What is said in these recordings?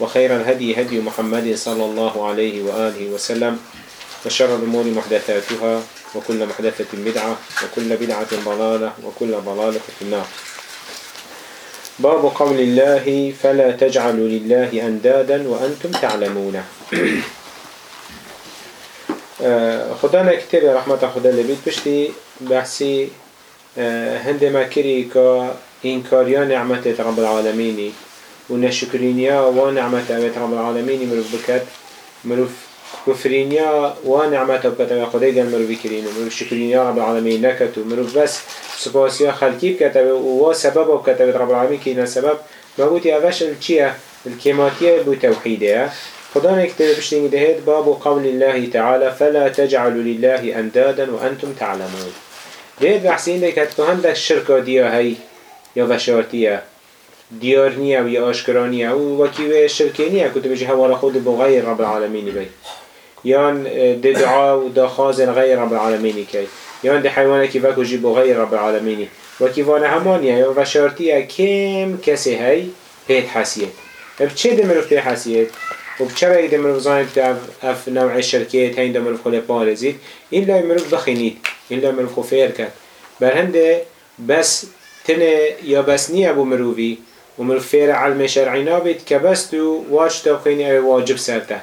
وخير الهدي هدي محمد صلى الله عليه وآله وسلم وشر الأمور محدثاتها وكل محدثة بدعة وكل بدعة ضلالة وكل ضلالة في النار. باب قول الله فلا تجعلوا لله أندادا وأنتم تعلمون. خدانا كتاب رحمة خدا لبيت بشتي بحثي هندما كري كا إنكاريا نعمة رب العالمين ونشكرينيا ونعمة أبيت رب العالمين مروف بكت مروف كفرينيا ونعمة بكت أبيت خدای گل مروف بكرين مروف شكرينيا رب العالمين نكتو مروف بس سپاسيا خلقي بكت و سبب بكت أبيت رب العالمين كينا سبب ما قلت أفش الچيه الكيماتية بو توحيدها خدا نكتب بشتين دهيت باب قول الله تعالى فلا تجعلوا لله أندادا وأنتم تعلمون. دهيت بحسين دهيت هتكو هندك الشركة ديا هاي يا وشارتيا ديار نيا ويا أشكرانيا وكيوه شركة نيا كنت بجي هوا خود بغير رب العالمين بي يان دعاء ودخاز غير رب العالمين كي يان دي حيوانا كيفاكو جي بغير رب العالمين وكيفانا همانيا يا وشارتيا كم كسي هاي بيت حسيت بچه دمروف بيت حسيت وبچرا يد مروف زانت اف, اف نوع الشركات هين دمروف خلي بارزيت إلا مروف بخينيت إلا مروف خفير كات برهنده بس تنه يا بس نية ابو مروفي ومروف فير علم شرعي نابت كبستو واش تبقيني او واجب سرته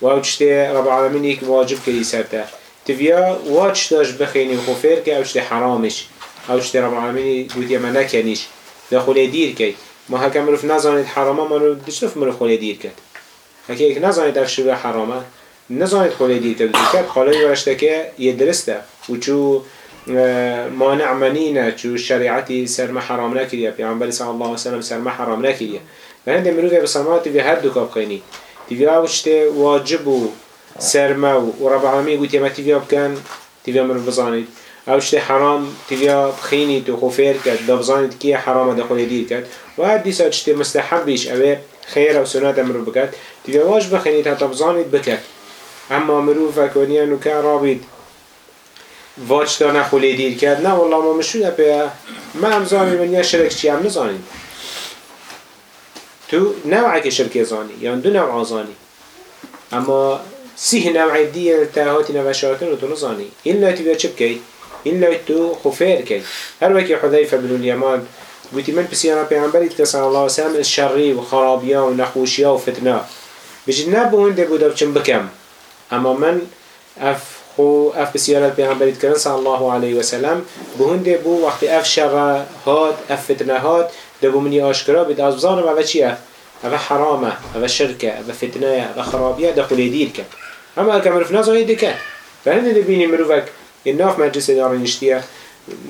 واجتي رب العالمين واجب كري سرته تبيا واش تاش بخيني وخفير كي اوشتي حرامش. اوشتي رب العالمين قلت يا منكنيش داخل دير كي ما هكا مروف نزانت حرامه ما دشتف مروف خلي دير كت هكا يك نزانت اف شو حرامه نزانت خلي دير كت كت خالي ورشتكه يدرسته وچو مانع منينا چو شريعتي سرما حرام نكريا پیغمبر صلى الله عليه وسلم سرما حرام لكيا فهند مروف بصمات في هر دو كاب خيني تيوي واجبو سر سرما و عامي قلت يا ما تيوي بكن من مروف بزانيد اوشت حرام تيوي بخيني تخوفير كات كد دفزانيد كي حرام دخول يدير كات و هر ديسا مستحب بيش أبي خير أو سنة مروف بكد تيوي واجب خيني تا تبزانيد بكد اما مروف كونيا نكا رابط واج تا نخولی دیر کرد. نه والله ما مشون اپه ما هم زانی من یا شرک چی هم نزانیم. تو نوعی که شرک زانی یا دو نوع زانی اما سیه نوع دیه تاهاتی نوشاتن رو تو نزانی. إلا تبیا چه بکی إلا تو خفیر کی؟ هر وکی حذیفه بن الیمان قلت من بسیانا پیغمبری که صلی الله علیه وسلم الشری و خرابیا و نخوشیا و فتنه. بجد نبون ده بودا بچم بکم. اما من اف خو اف بسيارات پیغمبری کردن صلی الله علیه و سلم بهنده بو وقتی اف شر هات اف فتنه هات دبو منی آشکرا بید از بزانم اوه چیه؟ اوه حرامه اوه شرکه اوه فتنه اوه خرابیه دخل دیر کن اما اگه مروف نزانی دکن فهنده دبینی مروفک؟ ناف مجلس دار نشتیه.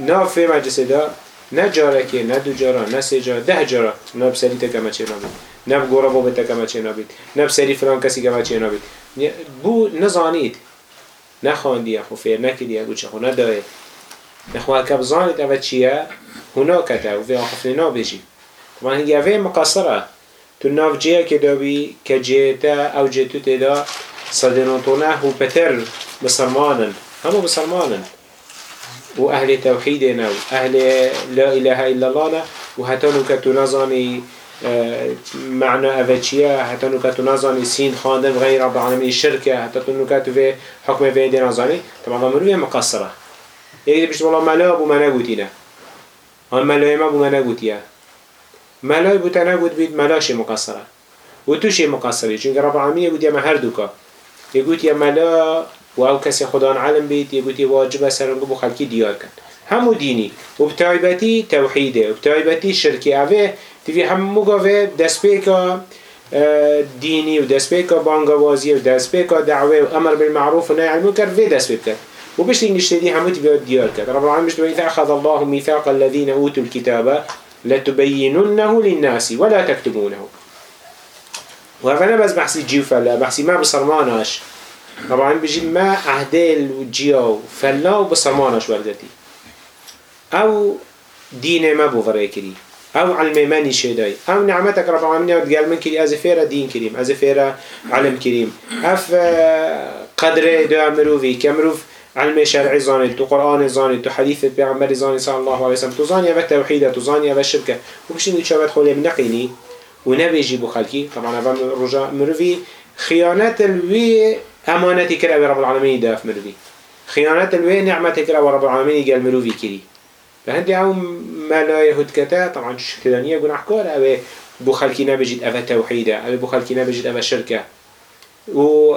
ناف مجلس دار نه جاره نه دو جاره نه سه جاره ده جاره نه بسری تکمه چه نبید نه بگورا بو بتکمه چه نبید نه بسری فلان کسی کمه چه نبید بو نزانید. نخواندی خو فیر نکردی اگو چه خو نداره. نخواه که بزانید اوه چیه هنا کته و فی آخفنی نا بجی. طبعا هنگی اوه مقصره. تو ناف جیه که دابی که جیتا أو جیتو تیدا صدناتونه و پتر بسرمانن همو بسرمانن و أهل توحیدنا و أهل لا اله الا الله نه و که تو نزانی معنى أفتشيا حتى نكتو نظاني سين خاندن غير رب العالمين الشركة حتى نكتو في حكم في دي نظاني طبعا مروية مقصرة يعني بيشت والله ملا أبو منا قوتينا هان ملا ما أبو منا قوتيا ملا أبو تنا قوت بيت ملاشي مقصرة وتوشي مقصرة چونك رب العالمين يقول يا مهر دوكا يقول يا ملا و او کسی خدا عالم بید یه گوتی واجب سرنگو بو خلکی دیار کن همو ديني وبتايبتي توحيده وبتايبتي شركي اوه. تیوی همو گاوه دست پیکا آه، دینی و دست پیکا بانگوازی و دست پیکا دعوه و أمر بالمعروف و نهی عن المنکر وی دست پیکا وبش تنجشتدي حموت بيود دیار کرد. رب العالمين مشتبه إذا أخذ الله میثاق الذين أوتوا الكتاب لتبيننه للناس ولا تكتبونه و وهنا بس بحثی جیو فلا بحثی ما بصرماناش رب العالمين بيجي ما اهدیل و جیو فلا و وبصرماناش وردتي أو دین ما بو فرای بوفريكري أو علم منی شدای أو نعمتك رب العالمين یاد گل من کری از فیره دین کریم علم كريم. أف آه، قدره دو امروی كمروف علم شرعي زاني تو قرآن زاني تو حديث بيعمر زاني صلى الله عليه وسلم. تو زاني أبك توحيدة تو زاني أبك شركة وبشين يتشابت خولي من نقيني ونبيجي خالكي طبعا أبا رجاء مروفي خيانة الوي أمانتي كرأ رب العالمين داف مروفي خيانة الوي نعمتي كرأ رب العالمين قال مروفي كري. فهندي أو ما لا يهد كتا طبعا شكلانية قول احكار أو بو خلقي نبيجي أو توحيدة أو بو خلقي نبيجي أو شركة و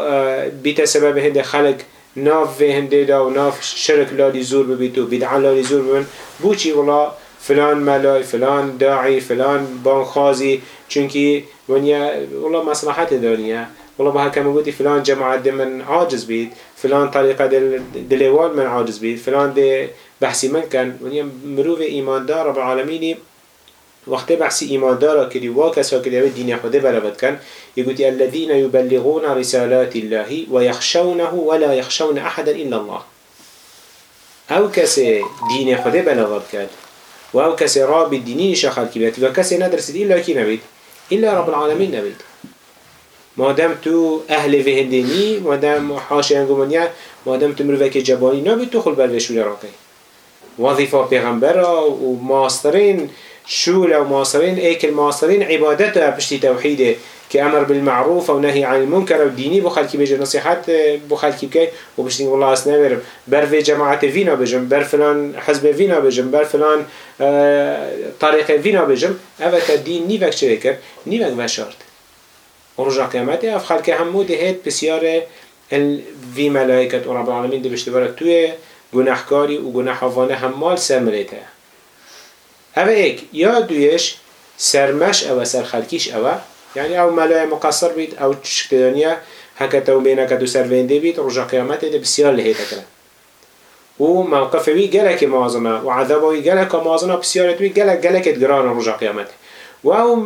بيتا سبب هندي خلق ناف في هندي دا و ناف شرك لالي زور ببيتو بدعا لالي زور ببن. بوچي والله فلان ملاي فلان داعي فلان بانخازي چونكي ونيا والله مصلحات دنيا والله بها كما قلت فلان جماعة دي من عاجز بيت فلان طريقة دل دلوال من عاجز بيت فلان دي بحثی من کن ونیم مروف ایماندار رب العالمینی وقت بحث ایمان دارا کدی و کسا کدی و دین خود برابد کن. یگوتی الذین یبلغون رسالات الله وَيَخْشَوْنَهُ ولا يَخْشَوْنَ احدا الا الله. أو کسی دین خود بلغب کد و أو کسی راب دینی شخل کبید و کسی ندرسید الا کی نبید؟ الا رب العالمین نبید. مادم تو أهل فهندنی مادم حاشیان گمانیه مادم تو مروفک جبانی نبید تو خل بر وشول بالوشول راقي وظيفة پیغمبر وماسترين شول وماصرين ايك الماصرين عبادته بشتي توحيده كأمر بالمعروف ونهي عن المنكر وديني بخلكي بيجي نصيحات بخلكي بكي وبشتي والله اسنابر بر في جماعة فينا بجم بر فلان حزب فينا بجم بر فلان آه طريق فينا بجم اوه الدين نيفك شريكر نيفك وشارت ورجع قيامته اف خلقه همو دهيت بسيارة في ملائكة ورب العالمين دي بشتبارك توي گناهکاری و گناهوانه همال سرملیته اوه ایک یا دویش سرمش او سرخلکیش اوه. يعني او ملای مقصر بید او چشکتدانیه هکتا و بینکت و سرونده بید رجا قیامت ده بسیار لحیته کرن و موقف وی گلک معظمه و عذاب وی گلک معظمه بسیارت وی گلک گلکت گران رجا قیامت. و او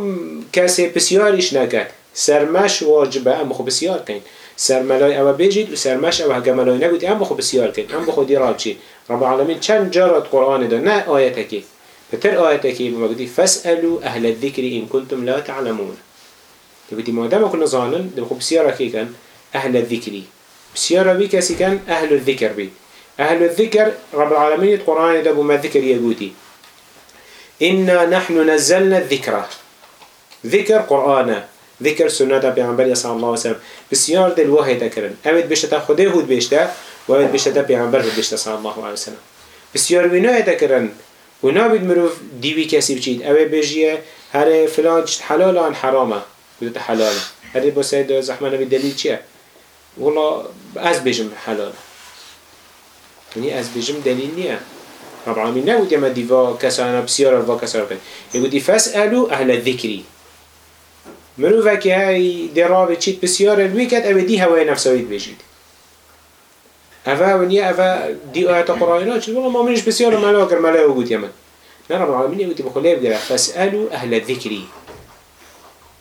کسی بسیاریش نکد سرمش واجبه ام خو بسیار کن سرملای أو بيجيد و سرمش أو هگه ملای نگوید هم بخو بسیار کن هم بخو دیراب چی رب العالمین چند جارت قرآن ده نه آیتکی فتر آياتك بما قلت فاسألوا أهل الذكر إن كنتم لا تعلمون. قلت ما دام كنا ظانن ده بخو بسيارة كي كان أهل الذكر بسيارة بي كاسي كان أهل الذكر بي أهل الذكر رب العالمين القرآن ده بما ذكر يقولي إنا نحن نزلنا الذكر ذكر قرآن ذكر سنة بيعنبر صلى الله عليه وسلم بسيار دل وهي تكرن أمد بشتا خده هود بيشتا وأمد بشتا بيعنبر هود بيشتا صلى الله عليه وسلم بسيار وينوه تكرن و نابید مروف دیوی کسی بچید. اوه بجیه هر فلان چت حلال آن حرامه. بودت حلاله هر با سید زحمه نبید دلیل چیه؟ والله از بجم حلاله یعنی از بجم دلیل نیه. رب العالمین نگوید یما دیوا کسانا بسیار الوا کسانا بکن. یگویدی فاسألو اهل الذکری مروفه که های دراب چیت بسیار الوی کد اوه دی هوای نفسوید بجید أفا ونيا أفا دي آيات قرآن شو والله ما منش بسيار ما لا كر ما لا وجود يمن لا رب يقول بخليه بدرا فاسألوا أهل الذكر.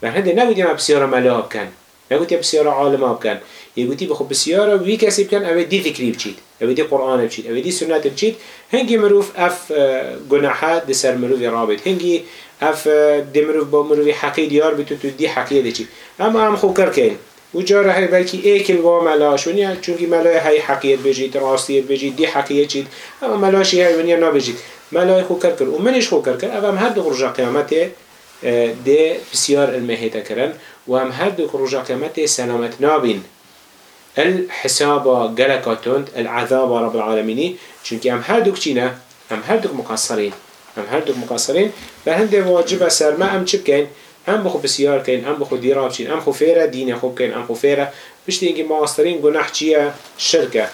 لكن هذا نقول يا بسيار ما لا كان نقول يا بسيار عالم كان يقول بخو بسيار وي كسب كان أبي دي ذكري بشيت أبي دي قرآن بشيت أبي دي سنة بشيت هنجي مروف أف جناحات دسر مروف رابط هنجي أف دي مروف بمروف حقيد يار بتو دي حقيقة دي أما أم خو كركين و های بلکی ایکل و ملاش. ونیا چونکی ملای های حقیقت بجید راستیت بجید دی حقیقت چید. اما ملاشی های ونیا نبجید ملای خو کر و منش خو کر اما هم هر دو رجا قیامت ده بسیار المهیت کرن و هم هر دو رجا قیامت سلامت نابین. الحساب جلكاتون العذاب رب العالمين چونكي هم هر دوك چينا هم هر دوك مقصرين هم هر دوك مقصرين فهند واجب سرما هم چه بكين هم بخو بسیار کن هم بخو دیراب چین هم خو فیره دین خوب کن هم خو فیره. بشتی اینکه ماسترین گناه چیه؟ شرکه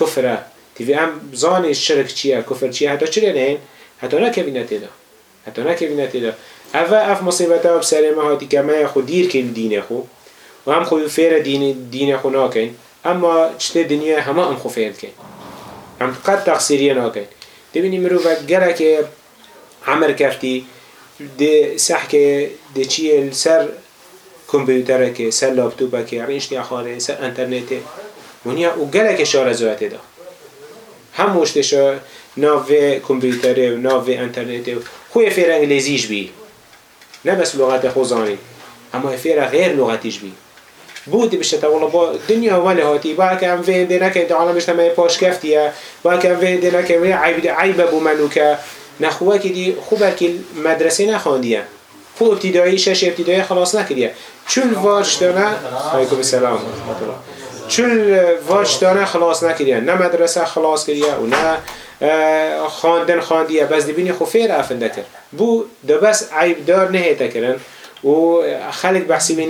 کفره. تیوی ام زان شرک چیه؟ کفر چیه؟ حتی چرا نه؟ حتی نکوینه تیدا حتی نکوینه تیدا اوه اف مصیبت ها بسر ما هاتی که ما خود دیر کن دین خو. و هم خود فیر دین دین خو ناکن اما چته دنیا همه هم خو فیر کن. هم قد تقصیریه ناکن تبینی مروفه گره که عمر کفتی ده سح که ده چیه سر کمپیوتره که سر لابتوبه که رینش دیا خاره سر انترنته. ونیا و گله که شار زوات ده هم مشتشا ناو کمپیوتره و ناو انترنته. خوی فیر انگلیزیش بی. نه بس لغت خوزانی اما فیر غیر لغتیش بی. بودی بشه تا والله با دنیا ولی هاتی. با که ام وین دینا که عالم بشه ما پاش کفتیه. با که ام وین دینا که عیب عیب بو منو که نخوه که دی خوب که مدرسه نخواندیه. خوب ابتدایی شش ابتدایی خلاص نکردیه. چون واج دانه علیکم السلام چون واج دانه خلاص نکردیه. نه مدرسه خلاص کردیه و نه خواندن خواندیه. بس دبینی خو فیر افنده کرد بو دو بس عیب دار نهیتا کرن و خلق بحثی می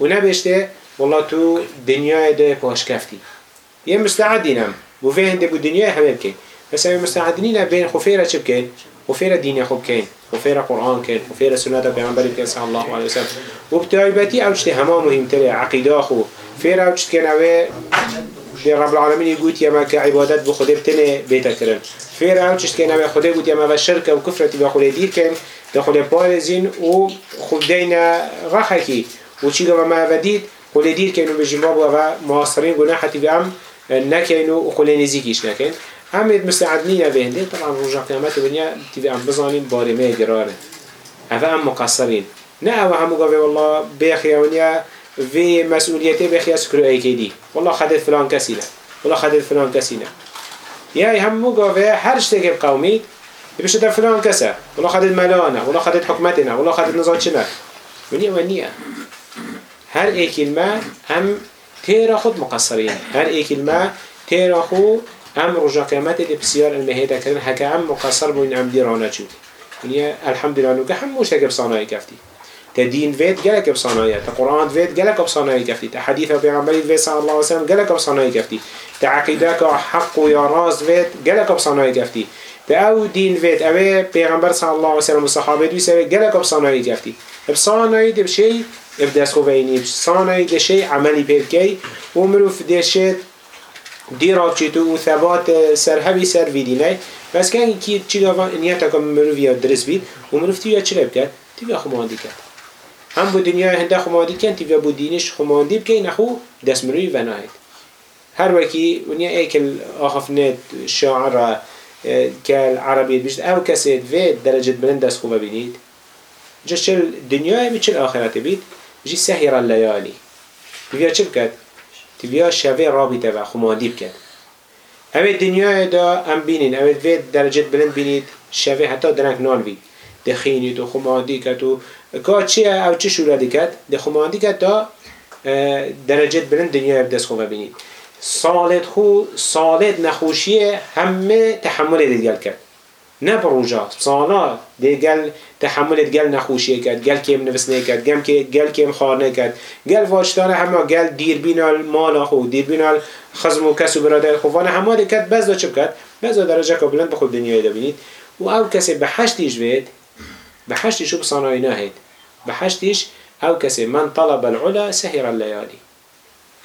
و نبشته والله تو دنیای ده پاش کفتی یه مستعدینم. بو فهم ده بو دنیای همه بکن. بس همه مستعدینی بین خفیره چه بکن؟ خفیره دینی خوب کن. خفیره قرآن کن. خفیره سنت پیامبری کن صلی الله علیه وسلم و بتایبتی او چته همه مهمتره عقیده خو. فیر او چت کن اوه رب العالمین يقول يا ما كعبادات بخده بتنه بيتا كرن فير او چشت كن او. خده قلت يا ما شرك و كفرتي بخده دير كن دخل پارزین و خودین رخکی و چی گفت ما ودید خلی دیر کنو به جنباب و معاصرین گناحتی به ام نکنو همید مستعدنی نبهنده طبعا رجع قیامت دنیا تیوی ام بزانین بارمه گراره اوه ام مقصرین. نه اوه همو گفت والله بخیونیا في مسؤوليته بخيا سكرو اي كيدي والله خدت فلان كسينا والله خدت فلان كسينا يا هم مقاوه هر شتك بقومي بيش ده فلان كسا والله خدت ملانا والله خدت حكمتنا والله خدت نزاتشنا ونيا ونيا هر اي كلمة هم تيرا خود مقصرين هر اي كلمة تيرا خو هم رجا قيامت دي بسيار المهيدة كرن هكا هم مقصر بوين هم ديرانا چود ونيا الحمد لله نوكا هم مش تكب صانعي كفتي تدين فيت جلك بصنايا تقرآن فيت جلك بصنايا كفتي تحديث بيغمبري فيت صلى الله عليه وسلم جلك بصنايا كفتي تعقيدك حق ويا راس فيت جلك بصنايا كفتي او دين فيت اوه پیغمبر صلى الله عليه وسلم وصحابه دوی سوه گلک بصانایی گفتی. بصانایی دي بشي ابداس خوبيني بصانایی ده شي عملي بيركي ومروف ده شي دي رابچتو و ثبات سرهبي سر فيديني بس كان كي چي گفا نيتا كم مروف يا درس بيت ومروف تيويا چرا بكت تيويا خماندي كت هم بو دنیا هنده خماندی کن تیویا بو دینش خماندی بکی نخو دست مروی و ناید هر وکی ونیا ایکل آخفنت شاعر كالعربية بيجد أو كسيد في درجة بلند دست خوبة بينيد جا شل دنيا بيت شل آخرات بيت جي سهر الليالي تبيا چه بكت؟ تبيا شوه رابطة و خمادي بكت اوه دنیا دا ام بینین اوه في درجة بلند بینید شوه حتی درنگ نال بید دخینی تو خمادی کت و که چه او چه شورا کت ده خمادی کت دا درجة بلند دنیا دست خوبه بینید. صالت خو صالت نخوشیه همه تحمل دیگل کرد. نه بروجا صالا دیگل تحمل گل نخوشیه کرد گل کم نفس کرد گم که گل کم خار کرد. گل واجدار همه گل دیر بینال مال خو دیر بینال خزم و کس و برادر خوفانه همه کرد بز دا چپ کرد؟ بز درجه که بلند بخود دنیای دا بینید. و او کسی به حشتیش بید به حشتیش و بصانای نهید. به حشتیش او کسی من طلب العلا سهر الليالي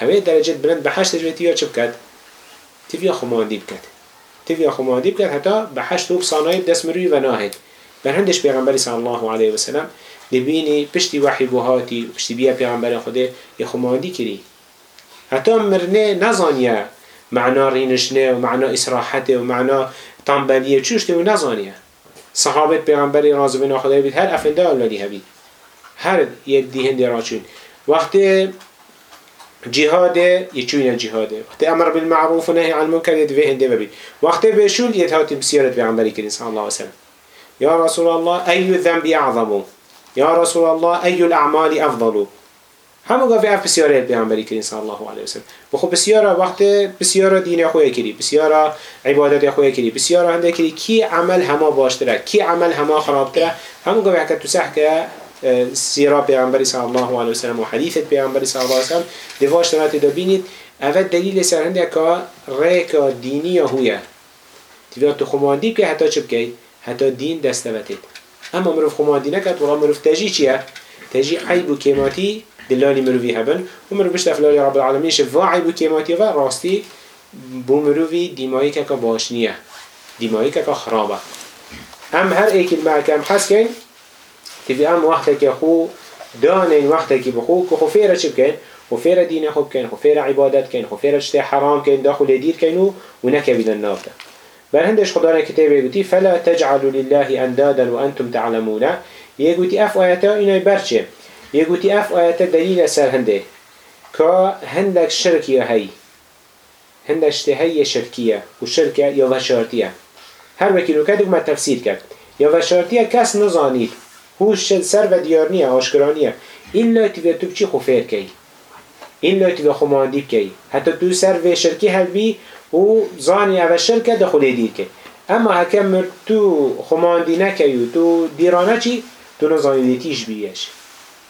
اوه درجه بلند به حشت جوی تیویا چه بکد؟ تیویا خماندی بکد تیویا خماندی بکد حتی به حشت و بصانای دست مروی و ناهد بر هندش پیغمبری صلی الله علیه و سلم دبینی پشتی وحی بوهاتی پشتی بیا پیغمبر خوده یه خماندی کری. حتی مرنه نزانیه معنا رینشنه و معنا اسراحته و معنا تنبلیه چوشته و نزانیه. صحابت پیغمبری رازو بنا خدای بید هر افنده اولادی هبید هر یک دیهنده راچون وقتی جهاد يچوين جهاد؟ وقت امر بالمعروف ونهي عن المنكر يدفع هنده ببي وقت بشول يتهات بسيارة بيعنبري كريم الله عليه وسلم. يا رسول الله أي الذنب أعظم يا رسول الله أي الأعمال أفضل همو قافي اف بيعنبري كريم صلى الله عليه وسلم. بخو بسيارة وقت بسيارة دين أخويا كري بسيارة عبادات أخويا كري بسيارة هنده كري كي عمل هما باشتره كي عمل هما خرابتره؟ همو قافي حكا تسحك سيرا پیغمبری صلی الله علیه و سلم و حدیث پیغمبری صلی الله علیه و سلم دواش تنات دبینید اول دلیل سر که ریکا دینی هویه. تیویا تو خماندی که حتی چه بکی؟ حتی دین دستوتید اما مروف خماندی نکد ورا مروف تجی چیه؟ تجی عیب و کماتی دلالی مروفی هبن. و مروف بشت افلالی رب العالمین شفا عیب و کماتی و راستی بو مروفی دیمایی که که خرابه. هم هر المعکم حس کن تبي ام وقتك خو دانين وقتك بخو كو خفيرة چه بكين خفيرة دين خوب كين خفيرة عبادت كين خفيرة اشتي حرام كين داخل دير كينو ونكبد النار بل هندش خدانا كتابه يقولي فلا تجعلوا لله أندادا وأنتم تعلمون. يقولي أف آياتا إنه يبرچه يقولي أف آياتا دليل سر هنده. كا هندك شركية هاي هندك اشتهي شركية وشركة يوشارتية هر وكيلو كدوك ما تفسير كد يوشارتية كاس نظانيت هوش سر و دیار نیه آشکرا نیه. این لاتی تو بچی خوفیر کی این لاتی و خماندی کی حتی تو سر و شرکی هل بی و زانی او شرکه دخولی دیر که اما حکم تو خماندی نکی و تو دیرانه چی؟ تو نزانی دیتیش بیش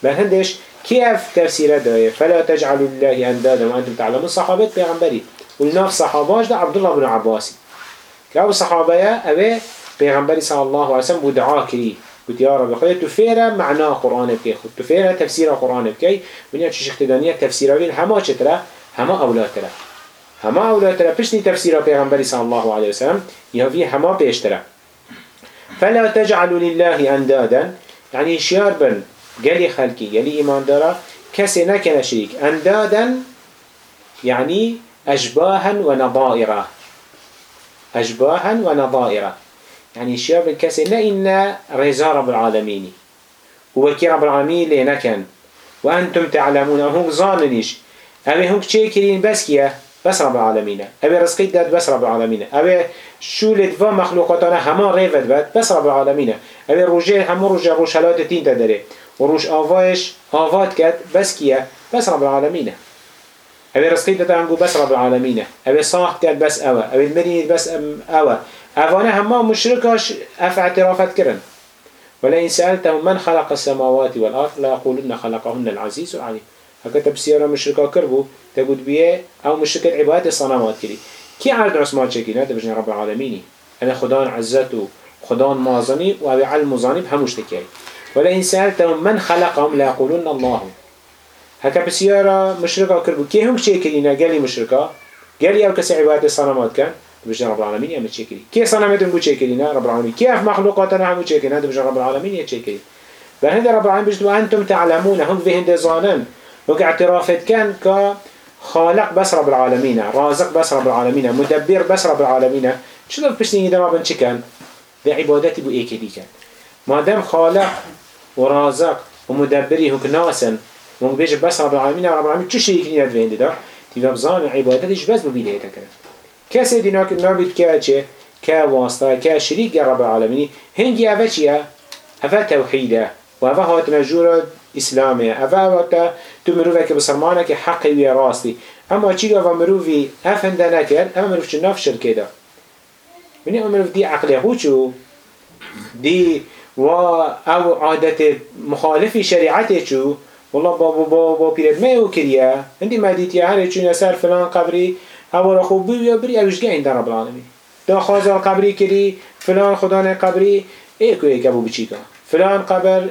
بل هندش كيف تفسير دايه فلا تجعلوا لله اندادا وانتم تعلمون. صحابه پیغمبري والناف صحاباش ده عبد الله بن عباس كاو صحابه اوه پیغمبري صلى الله عليه وسلم ودعا كري قلت يا رب خدا تو فيرا معنى قرآن بكي خد تو فيرا تفسير قرآن بكي ونيا تشيش اختدانية تفسير بين هما چترا هما أولاد ترا هما أولاد ترا بشني تفسير پیغمبر صلى الله عليه وسلم يهوي هما بيشترا فلا تجعلوا لله أندادا يعني شيار بن. قالي خلقي قالي إيمان دارا كسي نكن شريك أندادا يعني أشباها ونظائرا أشباها ونظائرا يعني شياب الكسي لا إن رزا رب العالمين. وكي رب العالمين لنا كان. وأنتم تعلمون هم ظاننيش أبي هم كرين بس كيا بس رب العالمين. أبي رزقي داد بس رب العالمين. أبي شو لدفا مخلوقاتنا هما ريفت بات بس رب العالمين. أبي رجال هم رجال روشالات تين تدري. وروش آواش آوات كات بس كيا بس رب العالمين. أبي رزقي داد بس رب العالمين. أبي صاح كات بس أوا. أبي المدينة بس أوا. أفانا هما مشركاش أف اعترافات كرن. ولئن سألتهم من خلق السماوات والأرض لا يقولن خلقهن العزيز العليم. هكا تبسيرا مشركا كربو تقول بيه أو مشركة عبادة الصنامات كري. كي عرض عثمان شكينا؟ تبجن رب العالمين أنا خدان عزته خدان مازني وأبي علم مزاني بهموش تكيري. ولئن سألتهم من خلقهم لا يقولن الله. هكا بسيارة مشركا كربو. كي هم شكرينا قالي مشركا. قالي أو كسي عبادة الصنامات كان. بجن رب العالمين يا متشكري كي صنمتن بو تشكرينا رب العالمين كيف مخلوقاتنا هم تشكرينا بجن رب العالمين يا تشكري فهند رب العالمين بجد وأنتم تعلمون هم في هند ظانن وك اعترافت كان ك خالق بس رب العالمين رازق بس رب العالمين مدبر بس رب العالمين شو ده بشتيني ده ما بنش كان ده عبادتي بو ايه كدي كان ما دام خالق ورازق ومدبري هك ناسن. ومبيج بس رب العالمين رب العالمين چه شيء كنيات في هند ده تبقى بزان عبادتش بس ببيده تكره کسی دینا که نبید که چه؟ که واسطه که شریک رب العالمینی. هنگی اوه چیه؟ اوه توحیده. و اوه هات نجور اسلامه اوه هات تو مروفه که بسرمانه که حقی وی راستی. اما چی اوه مروفی افنده نکرد. اما مروف چه نف شرکه ده منی اما مروف دی عقله خوچو دی و او عادت مخالف شریعت چو؟ والله بابا بابا با پیرد میو کریه. هندی مدیتی هر چون سر فلان قبری هوا خوب بی یا بری اوش گین در رب العالمین دا خازا قبری کری فلان خدان قبری ایکو ایک ابو بچیکا. فلان قبر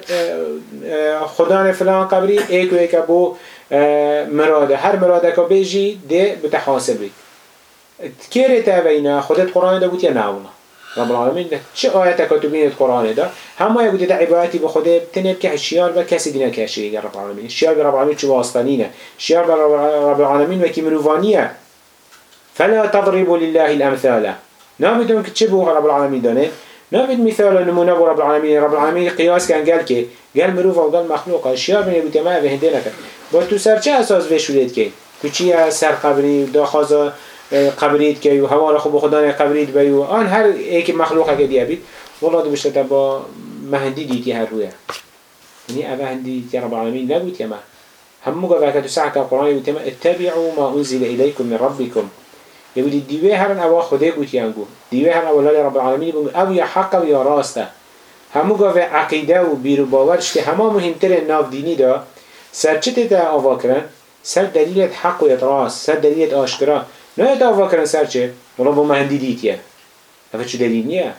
خدان فلان قبری ایکو ایک ابو مراده. هر مراده که بیجی ده بتحاسبی کیره تا بینا خودت قرآن دا بود یا نه رب العالمین ده. چه آیت که تو بینید قرآن ده؟ همه یه ده عبادتی به خوده تنب که شیار و کسی دینه که شیار رب العالمین. شیار به رب العالمین چه واسطنینه شیار به رب العالمین وکی مروفانیه فلا تضربوا لله الأمثال. نابدون كتشبه رب العالمين دانه نابد مثال نمونا رب العالمين. رب العالمين قياس كان قال كي قال مروفا وقال مخلوقا الشياب من يبتماع بهنده لك باتو سرچه أساس بشولید که؟ كوچيا سر قبري داخازا آه، قبريت كي وهوا رخو بخدان قبريت بيو آن هر ايك مخلوقه كدي أبيت والله دوشتا تبا مهندي ديتي هر رويا يعني أبا هندي ديتي رب العالمين نبوت يما همو قبعك تسعك القرآن يتما اتبعوا ما أنزل إليكم من ربكم يقول ديوه هرن أوا خده قوت ينگو ديوه هرن أولا رب العالمين بقول أو يا حق أو يا راسته همو قوة عقيدة و بيرو باورش که همه مهمتر ناف ديني دا سرچه تا آوا کرن؟ سر دلیلت حق و راست سر دلیلت آشکرا نه دعوا کردن سر چه با مهندی دیتیه اما چه دلیل نیه؟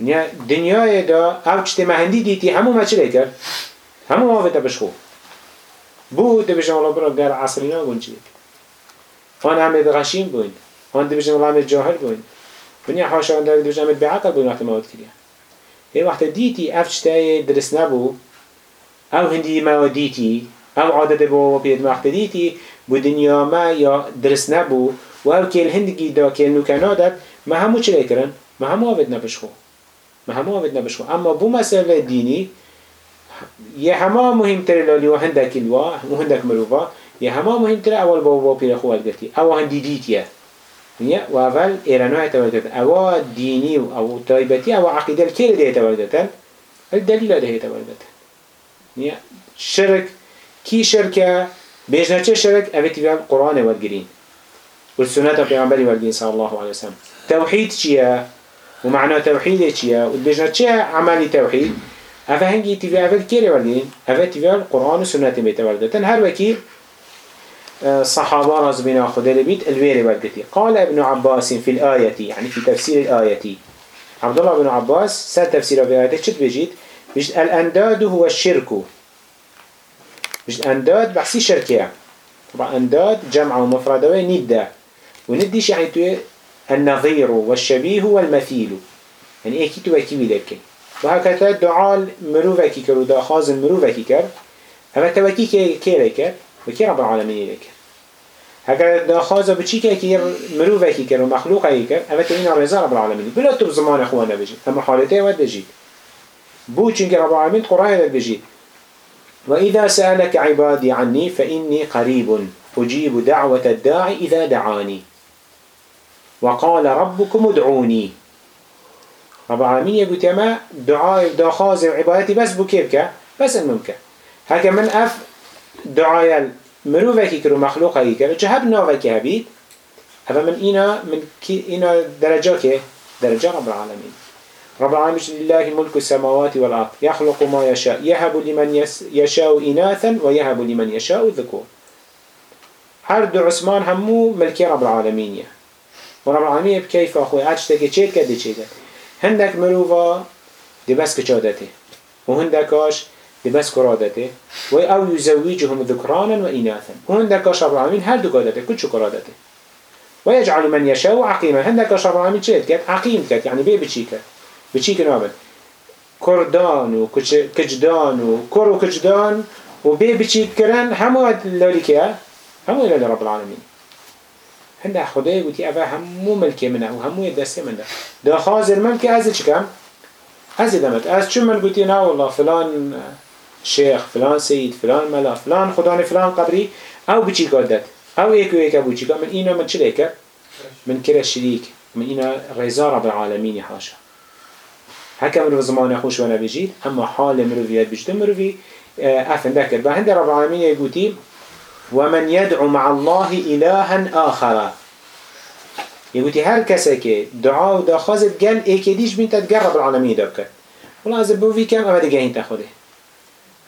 نیا دنیای دا او چه مهندی دیتی همو ما چه کرد؟ همو ما بشخو بود دبیشن الله برا گر عصرینا گون چی؟ آن همه غشیم بوین. آن دبیشن الله جاهل بوین. ونیا حاشا آن دبیشن همه بعقل بوین وقت موت کریه هی وقت دیتی اف چه درس نبو. او هندی ما دیتی او عادت بو بید وقت دیتی. بو دنیا ما یا درس نبو. و او کل هندگی دا کل نوکنا داد. ما همو چه کرن؟ ما همو آوید نبشخو ما همو آوید نبشخو اما بو مسئله دینی. یه همه مهمتر لالی و هندک الوا و هندک مروفا. يا هما مهمتر اول بابا پیر خوات گرتی أول هن دیدیت یه نیا و اول ایرانوی تولدت أول دینی و أو طایبتی أول عقیده الکل ده تولدتن الدلیل ده تولدتن نیا شرک کی شرکه بیش نچه شرک اوه تیوال قرآن ودگرین والسنة پیغمبری ودگرین صلی الله علیه وسلم توحید چیه ومعنى توحيد چیه و بیش نچه عملی توحید اوه هنگی تیوال اول کیره ودگرین اوه تیوال قرآن و سنت میتوردتن هر وکی صحابة رزبنا خدا لبيت الويري والدتي قال ابن عباس في الآية يعني في تفسير الآية عبد الله بن عباس سال تفسير الآية شد بيجيت بيجيت الأنداد هو الشرك مش انداد بحسي شركة طبعا انداد جمع ومفردة ندى ونديش يعني توي النظير والشبيه والمثيل يعني إيه كي توي كي بيدك وهكذا دعاء مروفة كي كر ودا خازن مروفة كي كر هما توكي كي كي لك وكي رب العالمين لك هكذا داخازة بچيكه كي مروفه كي كير ومخلوق كي اما تهينا رزا رب العالمين بلا تو زمان اخوانا بيجي هم حالته ود بيجي بو چنك رب العالمين قرآن ود بجيت وإذا سألك عبادي عني فإني قريب أجيب دعوة الداعي إذا دعاني وقال ربكم ادعوني رب العالمين يقول ما دعاء داخازة وعبادتي بس بو كيبك بس الممكن هكذا من أف دعايا دعاء مروفكي كرو مخلوقه كرو جهب نوفكي هبيت هذا من إنا من كي إنا درجة درجة رب العالمين رب العالمين لله ملك السماوات والأرض يخلق ما يشاء يهب لمن يشاء إناثا ويهب لمن يشاء الذكور هر دو عثمان همو ملكي رب العالمين ورب العالمين بكيف أخوي أجتك چيت كده چيت هندك مروفا دي بس كچادته وهندكاش دبس كرادته أو يزوجهم ذكرانا وإناثا هندك شر العالمين هل دكادته كل شكرادته ويجعل من يشاء عقيما هندك شر العالمين شيء كات عقيم كات يعني بيه بتشيكه بشيكا نعمل كردان وكجدان وكر وكجدان وبيه كران همو لوليكيا همو إلى رب العالمين هند خدای گویی اوه همو ملکی منه و همو دستی منه. دا خازر ملکی از چکم از دمت. از چون من گویی نه والله فلان شیخ فلان سید فلان ملا فلان خدان فلان قبری او بچی کردت او ایک و ایک ابو چی من اینا من من کرد شریک؟ من اینا رضا رب العالمین حاشا هكا من زمان خوش وانا بجيد اما حال مروفيات بجد مروفي افن ذكر بهند رب العالمين يقولي ومن يدعو مع الله إلها آخر. يقولي هر كسك دعاء ودا خازت قال ايك ديش بنت تقرب العالمين دبك والله از بوفي كم اما دقاهين تاخده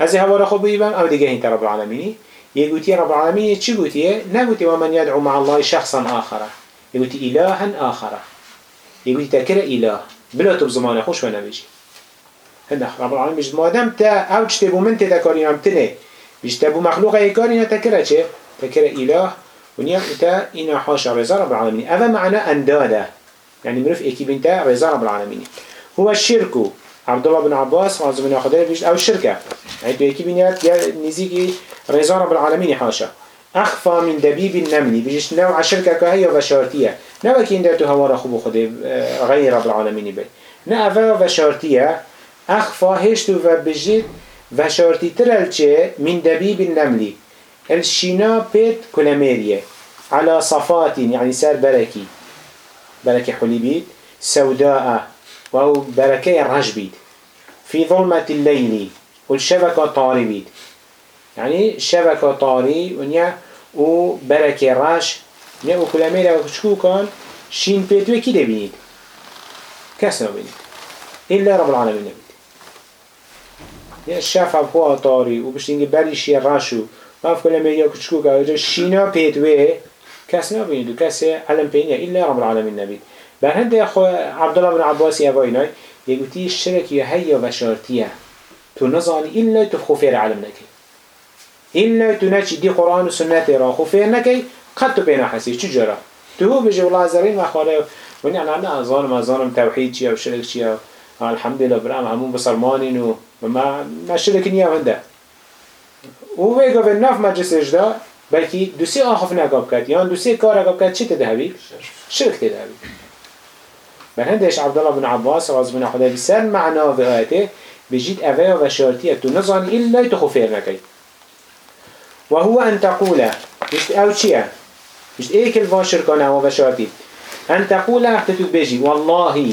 از هوا رخو بيبام اما دقاهين رب العالمين يقولي رب العالمين چي قولي نقولي ومن يدعو مع الله شخصا آخر. يقولي إلها آخر. يقولي تكر إله. بلا تو بزمان خوش و نویجی هنده رب العالمین بجد مادم تا او چه تبو من تا کاری هم تنه. بجد تبو مخلوق نه تکره چه؟ اله و نیم تا اینا حاشا رضا رب العالمین اوه معنى انداده. يعني مرف ايكي بنتا رضا رب العالمين هو الشرك عبد الله بن عباس رضي الله عنه بيجد أو الشركة يعني تو ايكي بنيات نزيكي رضا رب العالمين حاشا. أخفى من دبيب النمل بيجيش نوع شركة كهي وشارتية نوع كين داتو هوا رخبو خده آه، غير رب العالمين بي نوع وشارتية أخفى هشتو وبجيت وشارتي ترلچه من دبيب النمل الشينا بيت كلاميرية على صفات يعني سار بركي بركي حليبيت سوداء. وهو بركة الرهش في ظلمة الليل والشبكة طاربيد يعني شبكة طاري ونيا و بركة الرهش ونيا و كلاميلا وشكو كان شين بيت وكي دبينيت كسنا بينيد إلا رب العالمين بينيت يا الشافع بخوا طاري وبشتنجي بريش الرهشو ما في كلاميلا وشكو كان. شينا بيت وكسنا بينيت. وكسي علم بينيا. إلا رب العالمين بينيت بعد يا أخو عبد الله بن عباس يا بايناي يقولي الشرك يا هيا وشارتيا تو نزاني إلا تخوفير علم نكي إلا تنجي دي قرآن وسنة را خوفير نكي قد تبين حسي چجرا تو هو بيجي والله زرين ما خاله وني أنا أنا أظن ما أظن توحيد شيء أو شرك شيء الحمد لله برام همون بسلمانين وما ما شرك نيا عنده و وی گفت ناف مجلس اجدا. بلکی دوسی آخف نگاب کرد. یا دوسی کار نگاب کرد چی تدهوی؟ شرک. تدهوی بل هندش عبدالله بن عباس راز بن خدا بسر معنا و آیته بجید اوه و شارتیه تو نزانی إلا خفیر نکی وهو أن تقول مش أو شيء مش إيه كل فاشركنا أو بشارتي أن تقول أحتتو بيجي والله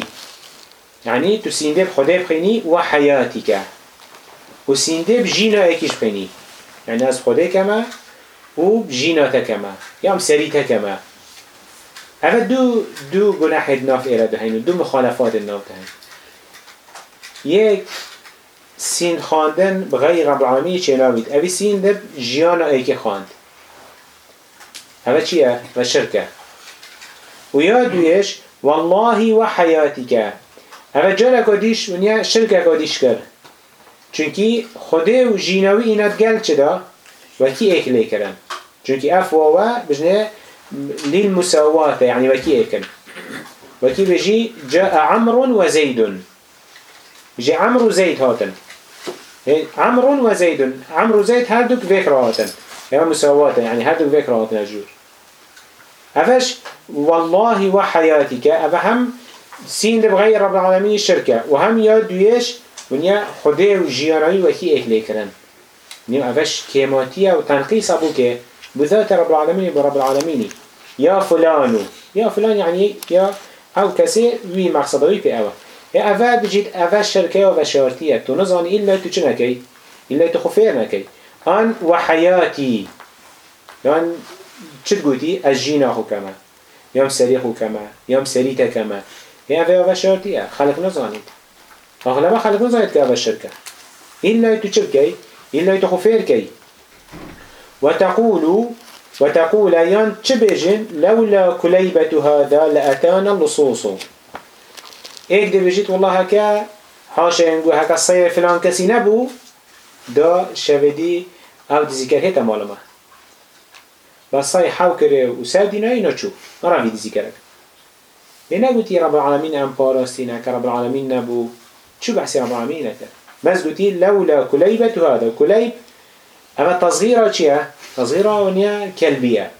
يعني تسيندب خدا بخيني وحياتك وسيندب جينا ايكيش بخيني يعني از خدا كما و جيناتا كما يام سريتا كما هذا دو دو جناح ناف إرادة هين دو مخالفات الناف هين يك سين خاندن بغير رب العالمين چه ناوید اوی سين دب جيانا ايك خاند هذا چيه؟ و شركة ويا دويش والله وحياتك هذا جالا قديش ونيا شركة قديش كر چونکی خوده و جینوی اینات گل چه دا؟ وکی ایک لیکرن؟ چونکی اف واوا بجنه لیل مساواته يعني وكي ايكن وكي بجي جاء عمرو وزيد. بجي عمرو وزيد هاتن. عمرو وزيد. عمرو وزيد هردوك ذكر هاتن. يعني مساواة يعني هردوك ذكر هاتن الجور أفش؟ والله وحياتك. أفهم؟ سين بغير رب العالمين الشركة. وهم ياد ويش ونیا خدا و جیانایی وکی اکلی کرن نیم اوش کیماتیه و تنقیص ابو که بذات رب العالمين برب العالمين يا فلان يا فلان يعني يا أو كسي وي مقصدوي في اوه يا اوه بجيت اوه شركه و شارتيه تو نزاني إلا تو چنكي إلا تو خفير نكي ان وحياتي لأن چت قوتي الجينا خو كما يوم سريخو كما يوم سريتا كما يا اوه اوه شارتيه خلق نزانيت أغلبها خلق نزايد كأبا الشركة إلا يتشركي إلا يتخفير كي وتقول وتقول أيان تبجن لولا كليبة هذا لأتانا اللصوص. إيك دي بجيت والله هكا حاشا ينقو هكا الصير فلان كسي نبو دا شبدي أو دي هيتا مالما بس صي حاو كره وسادي ناي نچو نرى في دي ذكرك لنا قلت رب العالمين أم باراستينا كرب العالمين نبو شو بحثي رب العالمين لك بس قلتي لولا كليبة هذا كليب اما تصغيرا چيا تصغيره ونيا كلبيه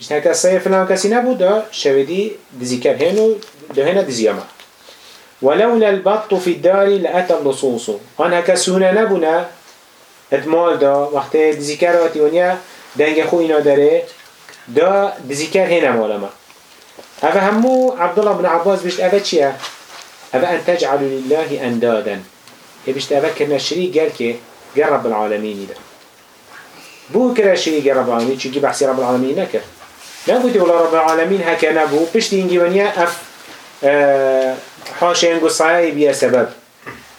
مش نكا سيف فلان كسي نبو ده آه، شويدي دزيكر هنو ده هنا دزيما ولولا البط في الدار لأتى اللصوص انا كسونا سونا نبونا اتمال ده وقت دزيكراتي ونيا دنگ خو اينا داره دا دزیکر هنا مالما اما همو عبدالله بن عباس بشت اوه چيا اوه ان تجعل لله اندادا. هی بشت اوه کرنا شریک قال رب العالمين ده. بو كرا شريك قال رب العالمين چونكي بحثي رب العالمين نكر نقول ولا رب العالمين هكا نبو بشتي انجي ونيا أف أه حاشا ينقو صعي بيا سبب.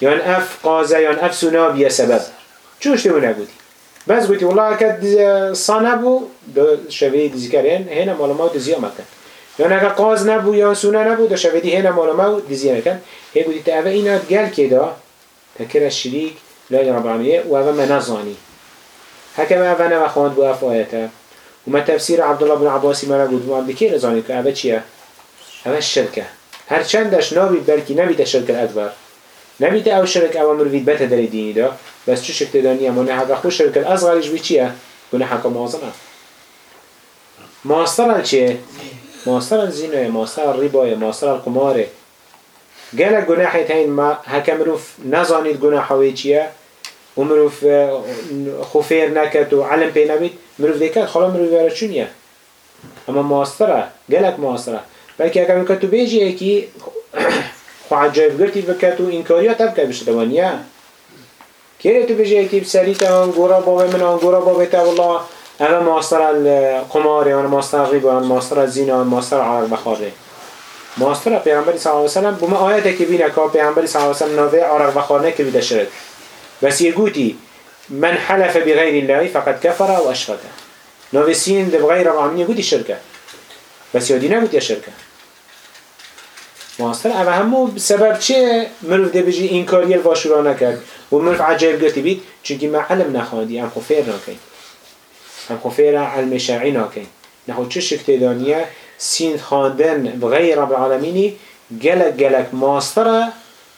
يان أف قازة يان أف سنا بيا سبب. چوش تبو نقولي بس قلت والله كد صانبو دو شوي ذكرين هنا معلومات زيادة مكان یان اگر قاز نبود یا سونه نبود شویدی هنا مال ما دیزی نکن هی بودی تا اوه اینات گل که دا الشریک لا رب العالمین و اوه ما نزانی. هکم اوه نو خواند بو اف آیتا و ما تفسیر عبدالله بن عباسی مرا بود و بکی نزانی که اوه چیه؟ اوه شرکه. هر چندش بلکی نبید شرک الاکبر نبید او شرک او مروید بته در دینی دا. بس چو اما نه حقا خوش شرک الاصغرش بی چیه؟ گناه حقا معظمه ماستر چیه؟ ماستر الزنا ماستر الربا ماستر القمار قال جناحة هين ما هكا مروف نزانيت جناحه چیه؟ و مروف خفير نكت و علم بي نبيت مروف ديكت خلا مروف ورا چونيه اما ماستره قالك ماستره بلکه اگر میکتو بیجی اکی خو عجایب گرتی بکتو انکاریا تبکه بشته ونیا کیره تو بیجی اکی بسریتا انگورا بابا من انگورا بابا تا والله. اما ماستر القمار یا ماستر الربا یا ماستر الزنا یا ماستر عرق بخاره ماستر پیامبری صلی الله علیه و سلم بما آیت که بینه که پیامبری صلی الله علیه و سلم نوه عرق بخاره که بیده شرک بس گوتی من حلف بغير الله فقد كفر وأشرك. نوفسين بغير رب العالمين يقول الشركة بس يودي نقول الشركة ماستر اما همو بسبب چه مروف ده بجي انكاري الواشورا نكرد و مروف قلت بيت چونكي ما علم نخواندي ام خفير ناكين ام خفير علم شرعي ناكين نحو چه شكت دانية سين خاندن بغير رب العالمين جلق جلق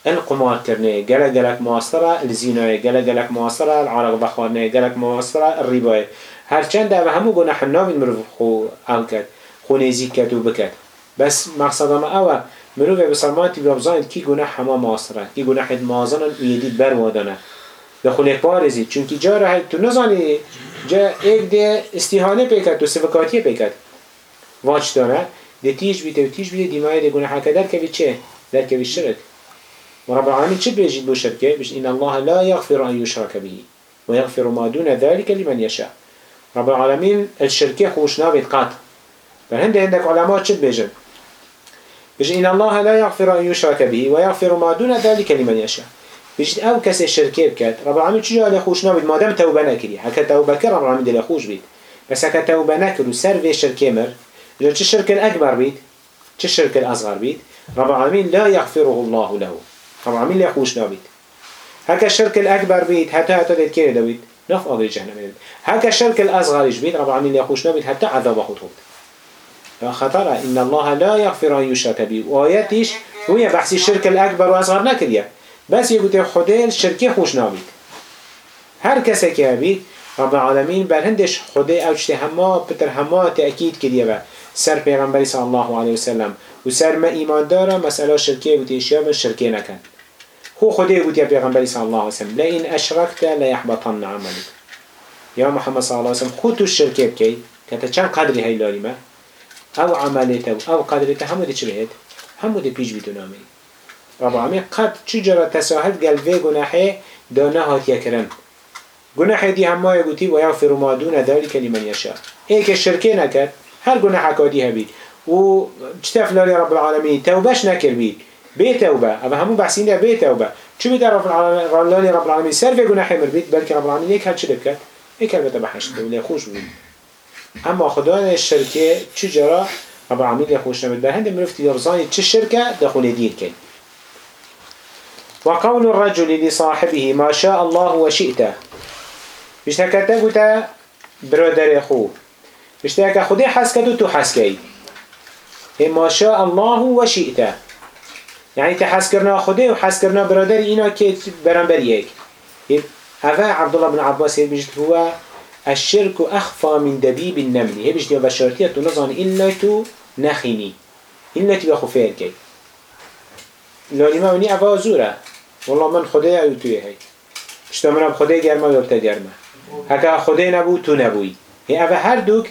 ماستر القمار كرنه جلق جلق ماستر الزنا جلق جلق ماستر العرق بخانه جلق ماستر الربا هرچند او همو گناه ناوین مروف خو او کرد خو کرد و بکرد. بس مقصد ما اوه مروف بسرماتی بابزاند کی گناه همه ماستره کی گناه مازنن و یدید بر وادانه دخول پارزید چونکی جا را تو نزانی جا ایک ده استیحانه پیکرد تو سفکاتی پیکرد. واج دانه ده تیج بیده و تیج بیده دیمای ده گناه که در کوی چه؟ در شرک. و رب العالمین چه بیجید بو شرکه؟ بش این الله لا يغفر ان يشرك به ويغفر ما دون ذلك لمن يشاء رب العالمين الشركة خوش نابد قط فهند عندك علماء چه بيجن بيجن إن الله لا يغفر أن يشرك به ويغفر ما دون ذلك لمن يشاء بيجن أو كسي الشركة بكت رب العالمين چجا لخوش نابد ما دام توبة نكري هكا توبة كر رب العالمين دل خوش بيت بس هكا توبة نكر وسر في الشركة مر جل چه الأكبر بيت چه الأصغر بيت رب العالمين لا يغفره الله له. رب العالمين لا خوش نابد هكا الشركة الأكبر بيت حتى حتى تذكير دويت نف آغري جهنم يد هكا الشرك الأصغر بيت رب العالمين يخوش نبيت حتى عذاب خطوط خطر إن الله لا يغفر أن يشرك به وآياتش هو بحث الشرك الأكبر وأصغر نكريا بس يقول خدای الشركة خوش نبيت هر کسی که بید رب العالمین بر هندش خدای او چته هما بتر هما تأکید کریه و سر پیغمبری صلی الله علیه وسلم و سر ما ایمان داره مسئله شرکه و تیشیا شرکه نکن هو خدي يقول يا بيغمبري صلى الله عليه وسلم. لئن لا يحبطن عملك يا محمد صلى الله عليه وسلم خود الشركة بكي كانت كان قدري هاي لاريمة أو عملته أو قدرته همو دي چلهت همو دي بيج بيتو نامي رب العالمين قد چجرا تساهل قال في گناحي دانا هات يكرن گناحي دي هما يقولي ويغفر ما دون ذلك لمن يشاء ايك الشركة نكت هر گناحك ودي هبي و چتف لاري رب العالمين توبش نكر بيك بي توبة أما همو بحسين ده بي توبة شو بيدا رب العالمين رب العالمين سر في گناح مر بيت بلكي رب العالمين يك هل شو بكت يك هل بتبحشت ولا خوش بيت أما خدان الشركة شو جرى رب العالمين يخوش نمت بهند مرفت يرزاني تش الشركة دخول دير كي وقول الرجل لصاحبه ما شاء الله وشئته بيشتكتا قتا برادر أخوه بيشتكا خدي حسكتو تو حسكي ما شاء الله وشئته يعني تحس كرنا خده وحس كرنا برادر إنا كي برانبر يك هذا عبد الله بن عباس بيجت هو الشرك أخفى من دبيب النمل. هي بيجت بشرتية تنظن إلا تو نخيني إلا تو خفير كي لانما وني أفا زورة والله من خده أيوتوه هي اشتا من خده گرمه يبتا گرمه. هكا خده نبو تو نبوي هي أفا هر دوك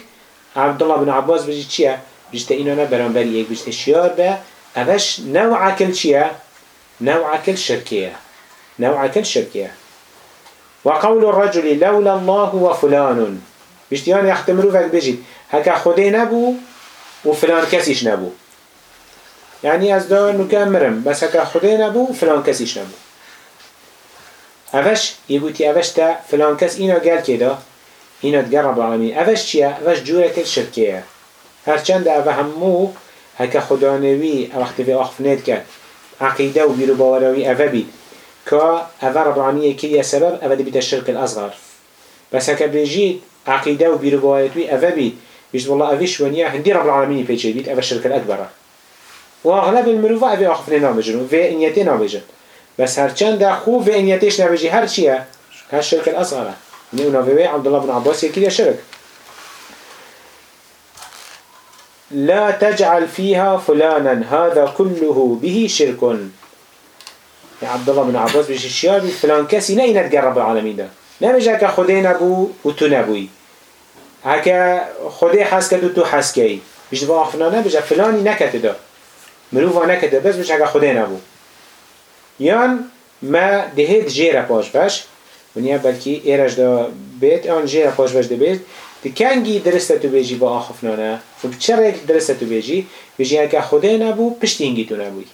عبد الله بن عباس بيجت چيه بيجت إنا برانبر يك بيجت شيار به اوش نوع كل شيء نوع كل شركية نوع كل شركية وقول الرجل لولا الله وفلان. بيشتيان يحتملوا فك بيجي. هكا خدي نبو وفلان كسيش نبو. يعني از دا نكمرم بس هكا خدي نبو وفلان كسيش نبو. اوش يقولي اوش تا فلان كس إينا قال كده إينا تقرب العالمين اوش چيه اوش جورة الشركية هرچند اوه همو هکه خدا نوی وقتی به آخفنید کرد. عقیده و بیرو باوروی اوه بید. که اوه رب العالمین یکی سبب اوه دی بید الشرک الأصغر بس هکه بجید عقیده و بیرو باوروی اوه بید. بيجد والله أفيش ونيا هندي رب العالمين بيجي بيت أبى الشركة الأكبر وأغلب المروفة أبي أخفنا نابجن في إنيتين نابجن بس هرچند ده خو في إنيتيش نابجي هر چيا هالشركة الأصغر نيونا في عبد الله بن عباس يكيد شرك لا تجعل فيها فلانا. هذا كله به شرك. يا عبد الله بن عباس بيش الشيار فلان كسي نين تقرب العالمين ده؟ نمش هكا خدي نبو وتو نبوي. هكا خدي حسكت وتو حسكي بيش دفع أخفنا نبجا فلاني نكت ده. مروفا نكت بس بيش هكا خدي نبو. يان ما دهيت جيرا باش باش. ونیا بلکی ایرج دا بیت آن جیرا پاش باش دا بیت. کنگی درسته تو بیجی با آخفنانه و چرا درسته تو بیجی بیجی هکا خوده نبو پشتی هنگی تو نبوی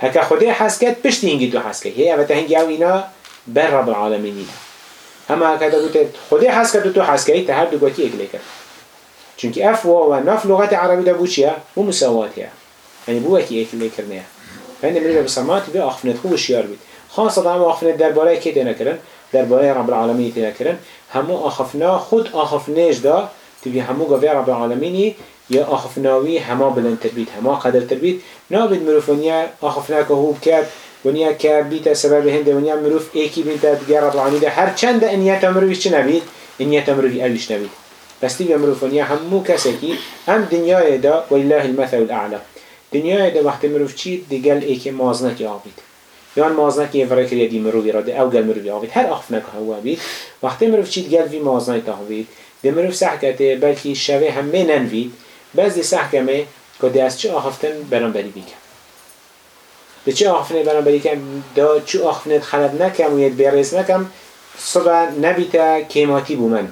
هکا خوده حس کرد پشتی هنگی تو حس کرد هی اوه او اینا بر رب العالمینی. اما کده گوته خودی حس کرد و تو حس کردی هر دو گوتی اگلی کرد چونك اف و نف لغت عربی ده بو چیه؟ بو مساواتیه يعني بو اکی اگلی کرنه فهند مریض بسمات بی آخفنت خوب شیار بید خاصة هم آخفنت درباره کی تینا کرن درباره رب العالمین تینا کرن همو آخفنا خود آخفنش دا تبي همو قوي رب العالمين يا أخفناوي هما بلند تربيت هما قدر تربيت نابد مروفنيا أخفناك هو بكات ونیا که بیت سبب هنده ونیا مروف ایکی بینت دیگر رب العالمین هر چند انیت مروفش چه نبید؟ انیت مروفی اویش نبید. بس تیگه مروف همو کسی کی هم دنیای دا والله المثل الاعلى دنیای دا وقت مروف چی؟ دیگل ایکی مازنکی آبید. یان مازنکی افرا کریه دی مروفی را ده او گل مروفی آبید هر اخفنک هوا بید وقت مروف چی دیگل وی مازنکی آبید ده مروف سحکته بلکی شوه همه ننوید بس دی سحکمه که دی از چه آخفتن برام بری بیکن ده چه آخفنه برام بری کن دا چه آخفنه خلط نکم و بیرز نکم صبح نبیتا کیماتی بو من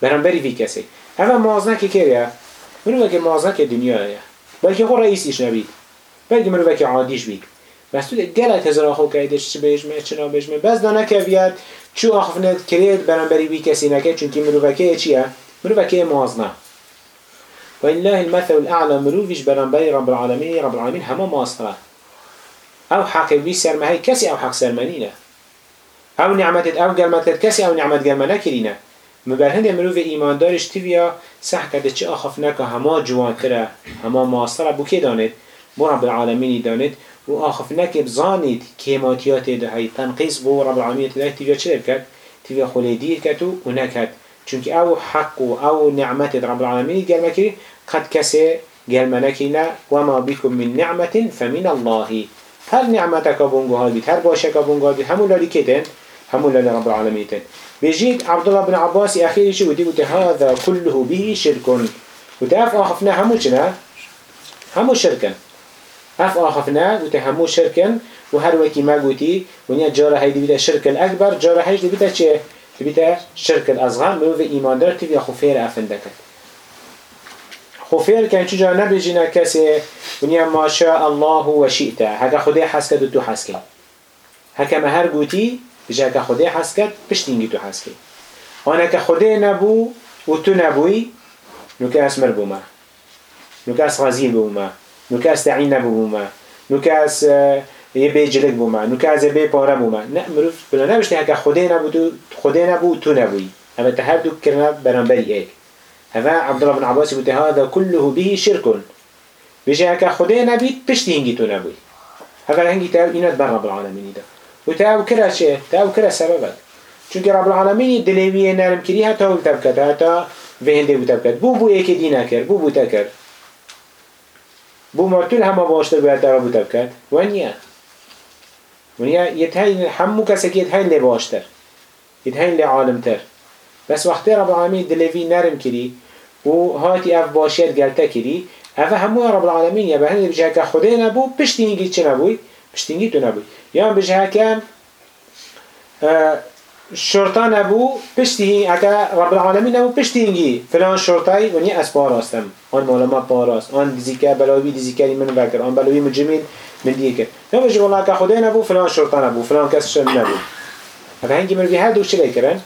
برام بری وی کسی اما مازنکی کریه منو وکی مازنک دنیایه بلکه خود رئیسیش نبید بلکه منو وکی عادیش بید تو گلت هزار آخو کهیدش چه بیشمه چه نابیشمه بس دا نکوید چو آخفنه کرید برام بری وی کسی نکه چونکی منو وکی چیه؟ منو وکی مازنه. ولله المثل الأعلى مروفيش برنبري رب العالمين رب العالمين هما ماصرة أو حق بي سرمهي كسي أو حق سرمانينا أو نعمت أو قلمت كسي أو نعمت قلمنا كرينا مبرهند مروف إيمان دارش تبيا صح كده چه أخفناك هما جوان ترى هما ماصرة بو كي دانت بو رب العالمين دانت و آخف نکه بزانید کیماتیات دهی تنقیص بو رب العالمیت تدهی تیجا چه کرد؟ تیجا خلیدیر کرد و نکد چونکه أو حق و أو نعمت رب العالمین گرمه که قد کسی گرمه و ما بیکم من نعمت فمن اللهی هر نعمتك بونغها بيت هر باشك بونغها بيت همون لالي كتن همون لالي رب العالمين تن. بيجيك عبد الله بن عباس أخير شو ودي قلت هذا كله به شرك وتعرف آخفنا همو شنا همون شرکن. أف آخفنا قلت همو شركا وهر وكي ما قلتي ونيا جارة هيدي بيتا الشرك الأكبر جارة هيدي بيتا چه بيتا شرك الأصغر مروف إيمان دار تبيا خفير أفندكت خفير كان چجا نبجينا كسي ونيا ما شاء الله وشئت هكا خدي حسكت و تو حسكت هكا مهر قوتي بجا هكا خدي حسكت پشتينجي تو حسكت وانا كخدي نبو و تو نبوي نوكا اسمر بوما نوكا اس غزيل بوما نوكا اس تعين نبو بوما نوكا اس يبي جلك بوما نوكا اس يبي پارا بوما نه مروف بلا نبشتي هكا خدي نبو تو خدي نبو تو نبوي اما تهردو كرنا برنبري ايك هذا عبد الله بن عباس يقول هذا كله به شرك بيجي هكا خدي نبي بشتي هنجي تو نبي هذا هنجي تاو إناد بر رب العالمين ده وتاو كرا شيء تاو كرا سببك چونك رب العالمين دلوية نرم كري هتا هو تبكت هتا وهنده بتبكت بو بو ايك دينا كر بو بو تكر بو مرتول هما باشتر بهتا بو تبكت ونيا ونيا يتهين حمو كسك يتهين لباشتر يتهين لعالمتر بس وقتی رب العالمین دلوی نرم کری و هاتی اف باشید گلتا کری اوه همو رب العالمین یا بهنده بجه که خدا نبو پشتینگی چه نبوی؟ پشتینگی تو نبوی یا بجه که شرطا نبو پشتی اگه رب العالمین نبو پشتینگی فلان شرطای و نی از پاراستم آن مالما پاراست آن دیزیکه بلاوی دیزیکری من بکر آن بلاوی مجمین من دیگه کرد نبو والله که خدا نبو فلان شرطا نبو. فلان کس شن نبو. اوه هنگی مروی هر دو چه کرن؟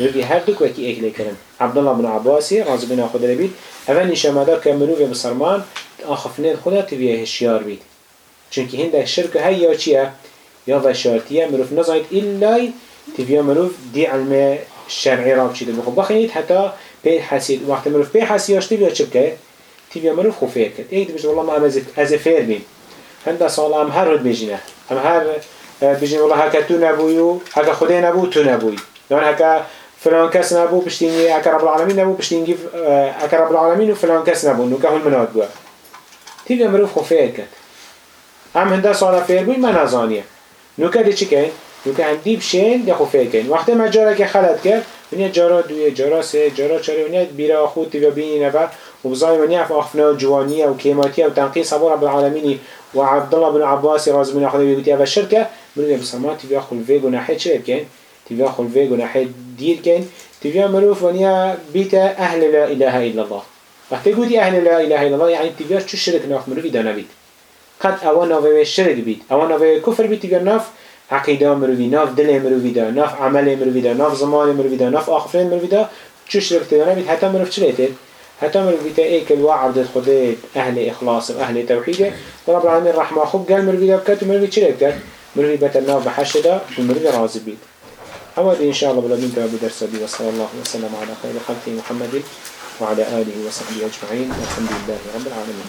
مروی هر دو وکی ایک لیکرن عبدالله بن عباسی راضی بنا خود بید اول نشامدار که مروی بسرمان آخفنه خدا تبیه هشیار بید. چونکه هنده شرک های یا یا و شارتیه مروف نزاید ایلای تبیه مروف دی علم شرعی را بچیده بخو بخینید حتی پی حسید وقت مروف پی حسیاش تبیه چه بکه تبیه مروف خو فیر کرد ایک بجد والله ما از فیر بیم هنده سال هم هر رد بجینه هم هر بجین والله هکا تو نبویو هکا خدا نبو تو نبوی يعني هكا فلان كاس نبو بشتيني هكا رب العالمين نبو بشتيني هكا رب العالمين وفلان كاس نبو نو كهول منات بوا. تيجي مروف خفير كت هم هنده صالة فير بوي ما نزانيه نو كده چي كين نو كه هندي بشين ده خفير كين وقت ما که خلط کرد ونیا جارا دوی جارا سه جارا چاره ونیا بیرا خود تیویا بینی نبا و بزای ونیا اف آخفنا جوانیه و کیماتیه و تنقیص ابو رب العالمینی و عبدالله بن عباس راز من خدا بيقول اول شركه من بسمات تبيا خل في جناحه چه بكين تبيا خل في جناحه دير كين تبيا مروف ونيا بيت اهل لا اله الا الله. وقت قلت اهل لا اله الا الله يعني تبيا شو شرك ناف مروف دانا بيت قد اوانا في شرك بيت اوانا في كفر بيت تبيا ناف عقیده مروی ناف دل مروی دا ناف عمل مروی دا ناف زمان مروی دا ناف آخفرین مروی دا چو شرک تدانا بید حتی مروف چلی تید حتی مروی تا ایک الوعد خده أهل اخلاص و أهل توحیده و رب العالمین رحمه خوب قال مروی دا بکت و مروی چلی بکت مروي بيت الناف بحشة دا ومروي راضي بيت أود إن شاء الله بلا بين بدرس بي وصلى الله وسلم على خير خلقه محمد وعلى آله وصحبه أجمعين والحمد لله رب العالمين